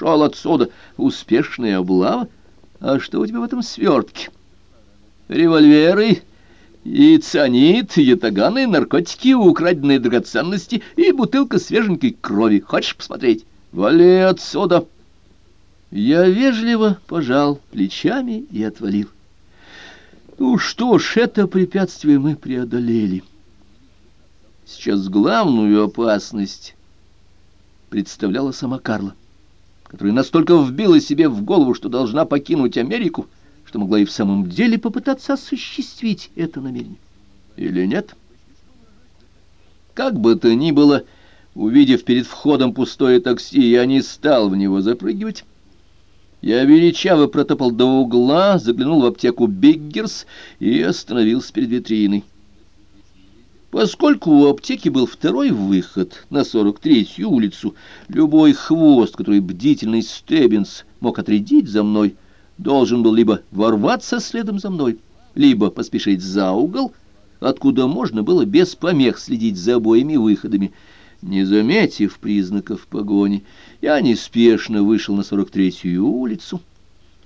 пошел отсюда. Успешная облава? А что у тебя в этом свертке? Револьверы и цианид, ятаганы, наркотики, украденные драгоценности и бутылка свеженькой крови. Хочешь посмотреть? Вали отсюда!» Я вежливо пожал плечами и отвалил. Ну что ж, это препятствие мы преодолели. Сейчас главную опасность представляла сама Карла, которая настолько вбила себе в голову, что должна покинуть Америку, что могла и в самом деле попытаться осуществить это намерение. Или нет? Как бы то ни было, увидев перед входом пустое такси, я не стал в него запрыгивать, я величаво протопал до угла, заглянул в аптеку «Биггерс» и остановился перед витриной. Поскольку у аптеки был второй выход на 43-ю улицу, любой хвост, который бдительный Стеббинс мог отрядить за мной, должен был либо ворваться следом за мной, либо поспешить за угол, откуда можно было без помех следить за обоими выходами — не заметив признаков погони, я неспешно вышел на 43-ю улицу,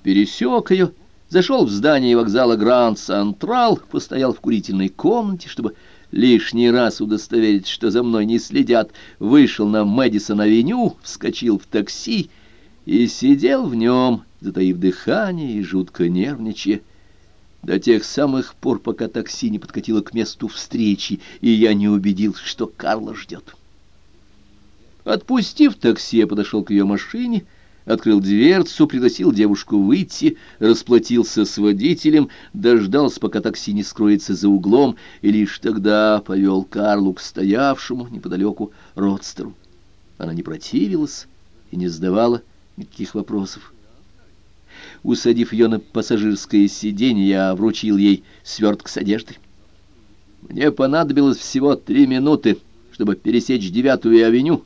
пересек ее, зашел в здание вокзала Гранд Централ, постоял в курительной комнате, чтобы лишний раз удостоверить, что за мной не следят, вышел на Мэдисон-авеню, вскочил в такси и сидел в нем, затаив дыхание и жутко нервничая, до тех самых пор, пока такси не подкатило к месту встречи, и я не убедился, что Карла ждет. Отпустив такси, я подошел к ее машине, открыл дверцу, пригласил девушку выйти, расплатился с водителем, дождался, пока такси не скроется за углом, и лишь тогда повел Карлу к стоявшему неподалеку родстеру. Она не противилась и не задавала никаких вопросов. Усадив ее на пассажирское сиденье, я вручил ей сверток с одеждой. Мне понадобилось всего три минуты, чтобы пересечь девятую авеню,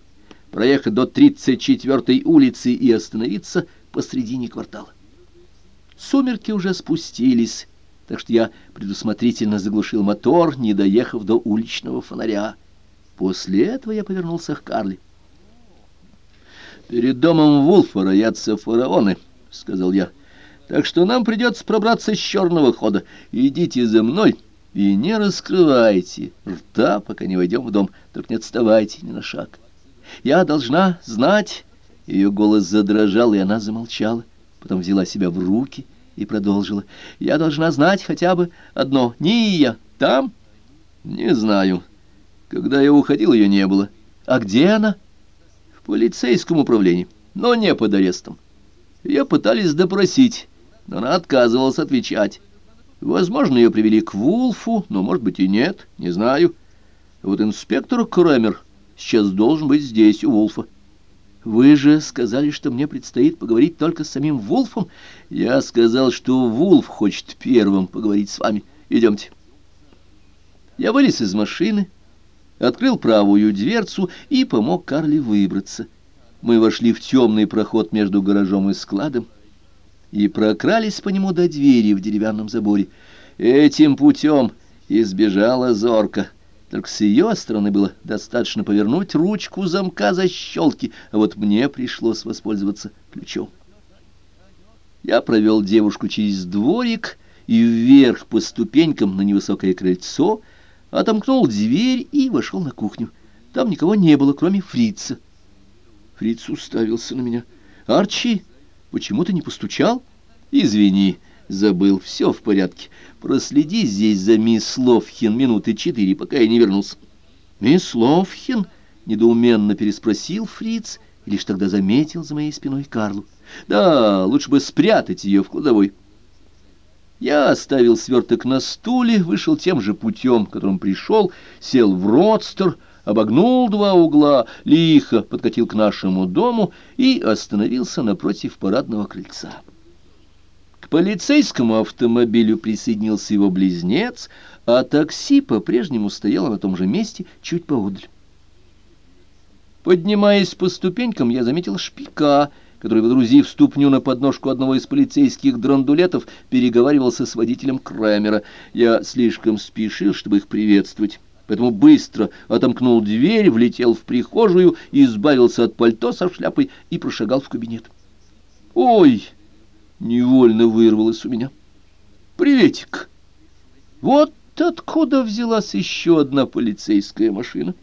проехать до 34-й улицы и остановиться посредине квартала. Сумерки уже спустились, так что я предусмотрительно заглушил мотор, не доехав до уличного фонаря. После этого я повернулся к Карли. «Перед домом Вулфа роятся фараоны», — сказал я. «Так что нам придется пробраться с черного хода. Идите за мной и не раскрывайте рта, пока не войдем в дом. Только не отставайте ни на шаг». Я должна знать...» Ее голос задрожал, и она замолчала. Потом взяла себя в руки и продолжила. «Я должна знать хотя бы одно. Ния там?» «Не знаю. Когда я уходил, ее не было. А где она?» «В полицейском управлении, но не под арестом. Ее пытались допросить, но она отказывалась отвечать. Возможно, ее привели к Вулфу, но, может быть, и нет, не знаю. Вот инспектор Крамер сейчас должен быть здесь, у Вулфа. Вы же сказали, что мне предстоит поговорить только с самим Вулфом. Я сказал, что Вулф хочет первым поговорить с вами. Идемте. Я вылез из машины, открыл правую дверцу и помог Карли выбраться. Мы вошли в темный проход между гаражом и складом и прокрались по нему до двери в деревянном заборе. Этим путем избежала зорка — только с ее стороны было достаточно повернуть ручку замка защелки, а вот мне пришлось воспользоваться ключом. Я провел девушку через дворик и вверх по ступенькам на невысокое крыльцо, отомкнул дверь и вошел на кухню. Там никого не было, кроме фрица. Фриц уставился на меня. «Арчи, почему ты не постучал?» «Извини, забыл, все в порядке. Проследи здесь за мисс Ловхин минуты четыре, пока я не вернулся. Мисс Ловхин? Недоуменно переспросил Фриц, и лишь тогда заметил за моей спиной Карлу. Да, лучше бы спрятать ее в кладовой. Я оставил сверток на стуле, вышел тем же путем, которым пришел, сел в родстер, обогнул два угла, лихо подкатил к нашему дому и остановился напротив парадного крыльца полицейскому автомобилю присоединился его близнец, а такси по-прежнему стояло на том же месте чуть поодаль. Поднимаясь по ступенькам, я заметил шпика, который, водрузив ступню на подножку одного из полицейских драндулетов, переговаривался с водителем Крамера. Я слишком спешил, чтобы их приветствовать, поэтому быстро отомкнул дверь, влетел в прихожую, избавился от пальто со шляпой и прошагал в кабинет. Ой! Невольно вырвалось у меня. Приветик! Вот откуда взялась еще одна полицейская машина.